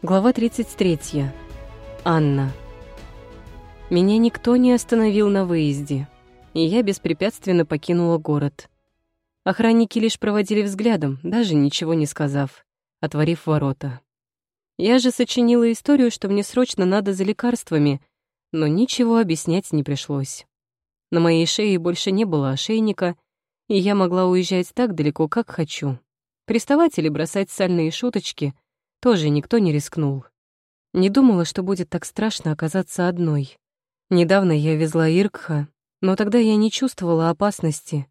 Глава 33. Анна. Меня никто не остановил на выезде, и я беспрепятственно покинула город. Охранники лишь проводили взглядом, даже ничего не сказав, отворив ворота. Я же сочинила историю, что мне срочно надо за лекарствами, но ничего объяснять не пришлось. На моей шее больше не было ошейника, и я могла уезжать так далеко, как хочу. Приставать или бросать сальные шуточки — тоже никто не рискнул. Не думала, что будет так страшно оказаться одной. Недавно я везла Иркха, но тогда я не чувствовала опасности.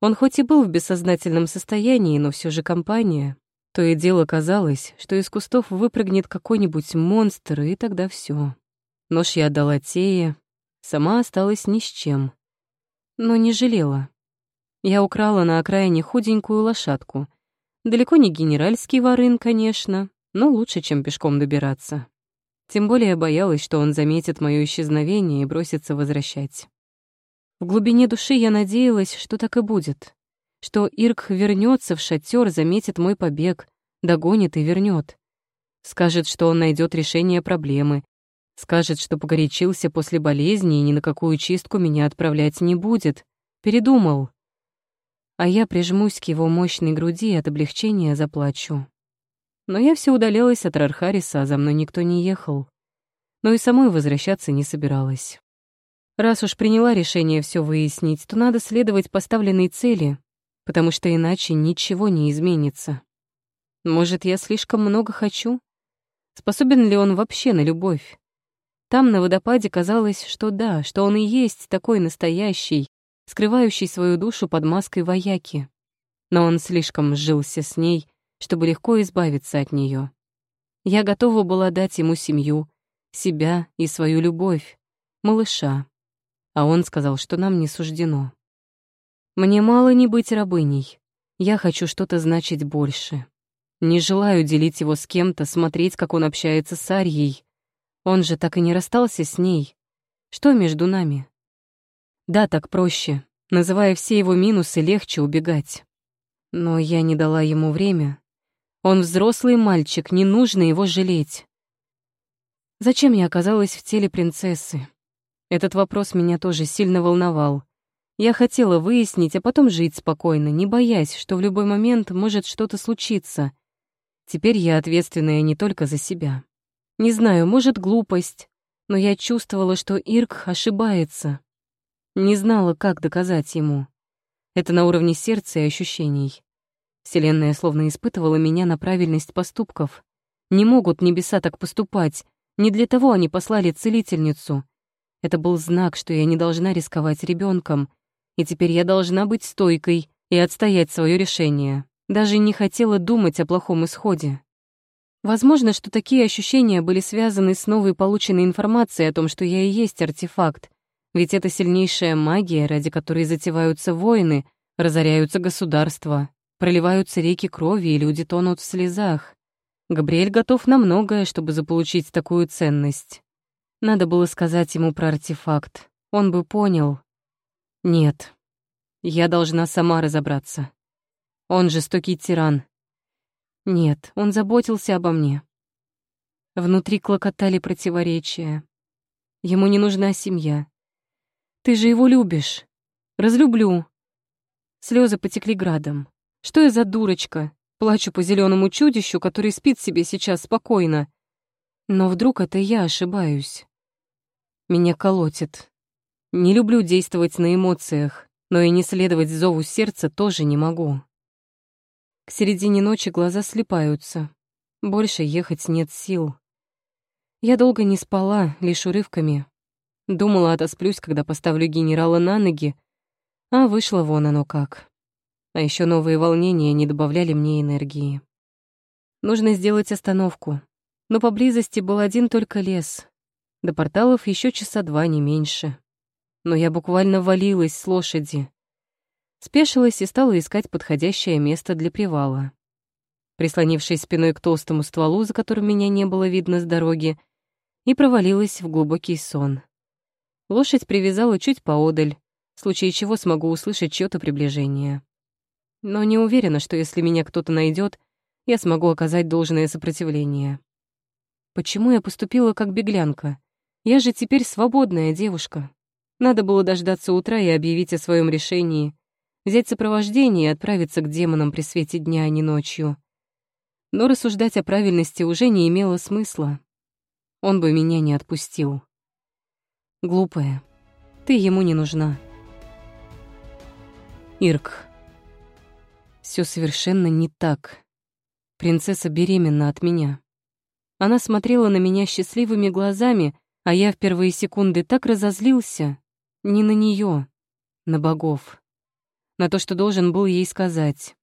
Он хоть и был в бессознательном состоянии, но все же компания. То и дело казалось, что из кустов выпрыгнет какой-нибудь монстр, и тогда все. Нож я отдала Тее, сама осталась ни с чем. Но не жалела. Я украла на окраине худенькую лошадку. Далеко не генеральский ворын, конечно, но лучше, чем пешком добираться. Тем более боялась, что он заметит моё исчезновение и бросится возвращать. В глубине души я надеялась, что так и будет, что Ирк вернется в шатер, заметит мой побег, догонит и вернет. Скажет, что он найдет решение проблемы, скажет, что погорячился после болезни и ни на какую чистку меня отправлять не будет. Передумал. А я прижмусь к его мощной груди и от облегчения заплачу. Но я все удалялась от Рархариса, а за мной никто не ехал. Но и самой возвращаться не собиралась. Раз уж приняла решение все выяснить, то надо следовать поставленной цели, потому что иначе ничего не изменится. Может, я слишком много хочу? Способен ли он вообще на любовь? Там, на водопаде, казалось, что да, что он и есть такой настоящий, скрывающий свою душу под маской вояки. Но он слишком сжился с ней, чтобы легко избавиться от нее. Я готова была дать ему семью, себя и свою любовь, малыша. А он сказал, что нам не суждено. Мне мало не быть рабыней. Я хочу что-то значить больше. Не желаю делить его с кем-то, смотреть, как он общается с Арьей. Он же так и не расстался с ней. Что между нами? Да, так проще. Называя все его минусы, легче убегать. Но я не дала ему время, он взрослый мальчик, не нужно его жалеть. Зачем я оказалась в теле принцессы? Этот вопрос меня тоже сильно волновал. Я хотела выяснить, а потом жить спокойно, не боясь, что в любой момент может что-то случиться. Теперь я ответственная не только за себя. Не знаю, может, глупость, но я чувствовала, что Ирк ошибается. Не знала, как доказать ему. Это на уровне сердца и ощущений. Вселенная словно испытывала меня на правильность поступков. Не могут небеса так поступать. Не для того они послали целительницу. Это был знак, что я не должна рисковать ребенком, и теперь я должна быть стойкой и отстоять свое решение. Даже не хотела думать о плохом исходе. Возможно, что такие ощущения были связаны с новой полученной информацией о том, что я и есть артефакт, ведь это сильнейшая магия, ради которой затеваются войны, разоряются государства, Проливаются реки крови, и люди тонут в слезах. Габриэль готов на многое, чтобы заполучить такую ценность. Надо было сказать ему про артефакт. Он бы понял. Нет. Я должна сама разобраться. Он жестокий тиран. Нет, он заботился обо мне. Внутри клокотали противоречия. Ему не нужна семья. Ты же его любишь. Разлюблю. Слезы потекли градом. Что я за дурочка? Плачу по зеленому чудищу, который спит себе сейчас спокойно. Но вдруг это я ошибаюсь. Меня колотит. Не люблю действовать на эмоциях, но и не следовать зову сердца тоже не могу. К середине ночи глаза слепаются. Больше ехать нет сил. Я долго не спала, лишь урывками. Думала, отосплюсь, когда поставлю генерала на ноги, а вышло вон оно как. А еще новые волнения не добавляли мне энергии. Нужно сделать остановку. Но поблизости был один только лес. До порталов еще часа два, не меньше. Но я буквально валилась с лошади. Спешилась и стала искать подходящее место для привала. Прислонившись спиной к толстому стволу, за которым меня не было видно с дороги, и провалилась в глубокий сон. Лошадь привязала чуть поодаль, в случае чего смогу услышать чьё-то приближение но не уверена, что если меня кто-то найдет, я смогу оказать должное сопротивление. Почему я поступила как беглянка? Я же теперь свободная девушка. Надо было дождаться утра и объявить о своем решении, взять сопровождение и отправиться к демонам при свете дня, а не ночью. Но рассуждать о правильности уже не имело смысла. Он бы меня не отпустил. Глупая, ты ему не нужна. Ирк. Все совершенно не так. Принцесса беременна от меня. Она смотрела на меня счастливыми глазами, а я в первые секунды так разозлился. Не на нее, на богов. На то, что должен был ей сказать.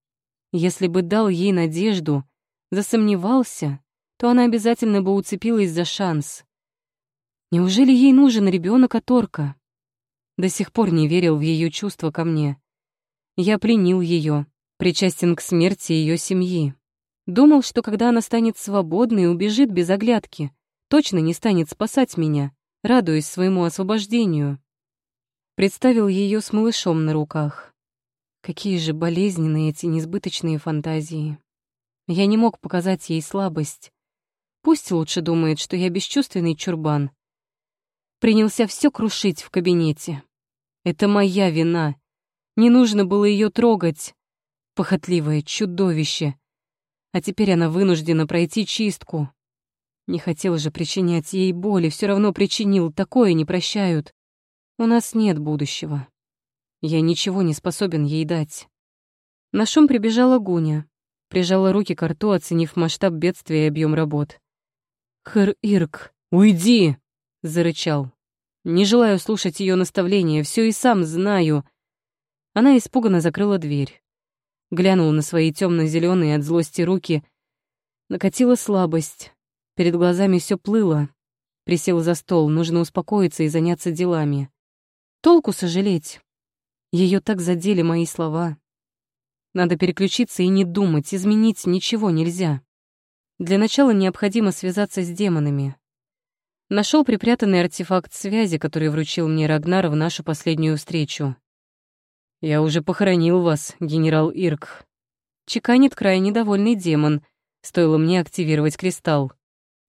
Если бы дал ей надежду, засомневался, то она обязательно бы уцепилась за шанс. Неужели ей нужен ребенок от орка? До сих пор не верил в ее чувства ко мне. Я пленил ее, причастен к смерти ее семьи. Думал, что когда она станет свободной и убежит без оглядки, точно не станет спасать меня, радуясь своему освобождению. Представил ее с малышом на руках. Какие же болезненные эти несбыточные фантазии. Я не мог показать ей слабость. Пусть лучше думает, что я бесчувственный чурбан. Принялся все крушить в кабинете. Это моя вина. Не нужно было ее трогать. Похотливое чудовище. А теперь она вынуждена пройти чистку. Не хотел же причинять ей боли, все равно причинил, такое не прощают. У нас нет будущего. Я ничего не способен ей дать. На шум прибежала Гуня. Прижала руки к рту, оценив масштаб бедствия и объем работ. «Хэр Ирк, уйди!» — зарычал. Не желаю слушать ее наставления, все и сам знаю. Она испуганно закрыла дверь. Глянула на свои темно-зеленые от злости руки. Накатила слабость. Перед глазами все плыло. Присела за стол, нужно успокоиться и заняться делами. Толку сожалеть. Ее так задели мои слова. Надо переключиться и не думать, изменить ничего нельзя. Для начала необходимо связаться с демонами. Нашел припрятанный артефакт связи, который вручил мне Рагнар в нашу последнюю встречу. «Я уже похоронил вас, генерал Ирк». Чеканит крайне довольный демон. Стоило мне активировать кристалл.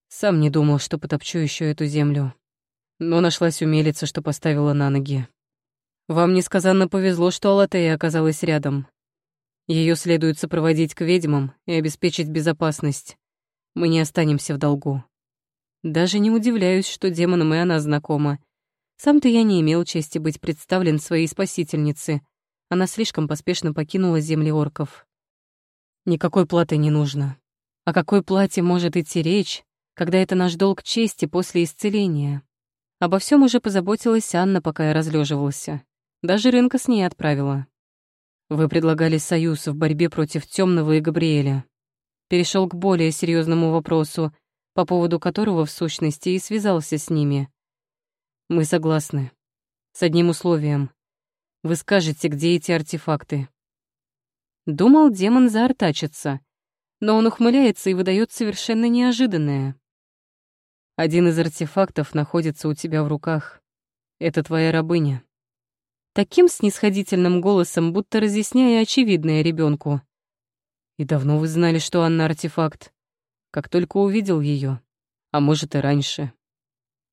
Сам не думал, что потопчу еще эту землю. Но нашлась умелица, что поставила на ноги. Вам несказанно повезло, что Алатея оказалась рядом. Ее следует сопроводить к ведьмам и обеспечить безопасность. Мы не останемся в долгу. Даже не удивляюсь, что демонам и она знакома. Сам-то я не имел чести быть представлен своей спасительнице — она слишком поспешно покинула земли орков. Никакой платы не нужно. О какой плате может идти речь, когда это наш долг чести после исцеления? Обо всем уже позаботилась Анна, пока я разлеживался. Даже рынка с ней отправила. Вы предлагали союз в борьбе против темного и Габриэля. Перешел к более серьезному вопросу, по поводу которого, в сущности, и связался с ними. Мы согласны. С одним условием. Вы скажете, где эти артефакты. Думал, демон заортачится, но он ухмыляется и выдает совершенно неожиданное. Один из артефактов находится у тебя в руках. Это твоя рабыня. Таким снисходительным голосом, будто разъясняя очевидное ребенку. И давно вы знали, что Анна артефакт? Как только увидел ее, а может и раньше.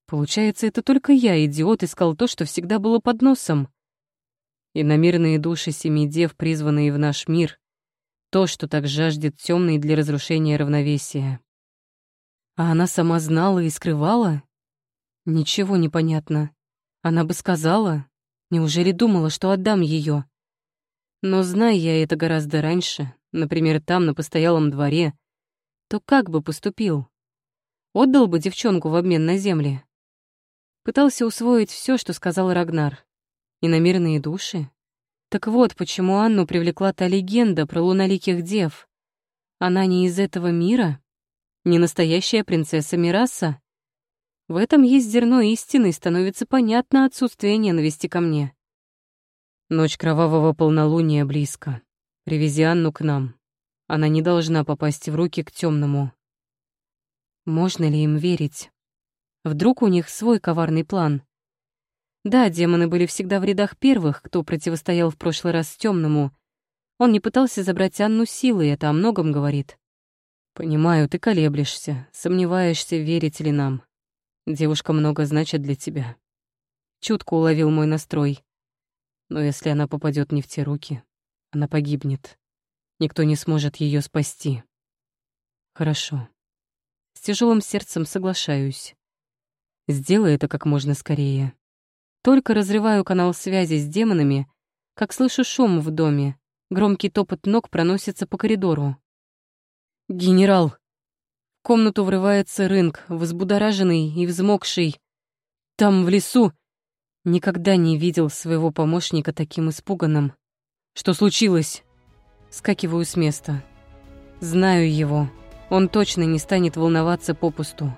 Получается, это только я, идиот, искал то, что всегда было под носом и намирные души семи дев, призванные в наш мир, то, что так жаждет темный для разрушения равновесия. А она сама знала и скрывала? Ничего не понятно. Она бы сказала. Неужели думала, что отдам ее? Но зная я это гораздо раньше, например, там, на постоялом дворе, то как бы поступил? Отдал бы девчонку в обмен на земли? Пытался усвоить все, что сказал Рагнар. Иномерные души? Так вот, почему Анну привлекла та легенда про луналиких дев. Она не из этого мира? Не настоящая принцесса Мираса? В этом есть зерно истины, становится понятно отсутствие ненависти ко мне. Ночь кровавого полнолуния близко. Привези Анну к нам. Она не должна попасть в руки к темному. Можно ли им верить? Вдруг у них свой коварный план? Да, демоны были всегда в рядах первых, кто противостоял в прошлый раз темному. Он не пытался забрать Анну силой, это о многом говорит. Понимаю, ты колеблешься, сомневаешься, верить ли нам. Девушка много значит для тебя. Чутко уловил мой настрой. Но если она попадет не в те руки, она погибнет. Никто не сможет ее спасти. Хорошо. С тяжелым сердцем соглашаюсь. Сделай это как можно скорее. Только разрываю канал связи с демонами, как слышу шум в доме. Громкий топот ног проносится по коридору. «Генерал!» В комнату врывается рынок, взбудораженный и взмокший. Там, в лесу, никогда не видел своего помощника таким испуганным. «Что случилось?» Скакиваю с места. Знаю его. Он точно не станет волноваться попусту.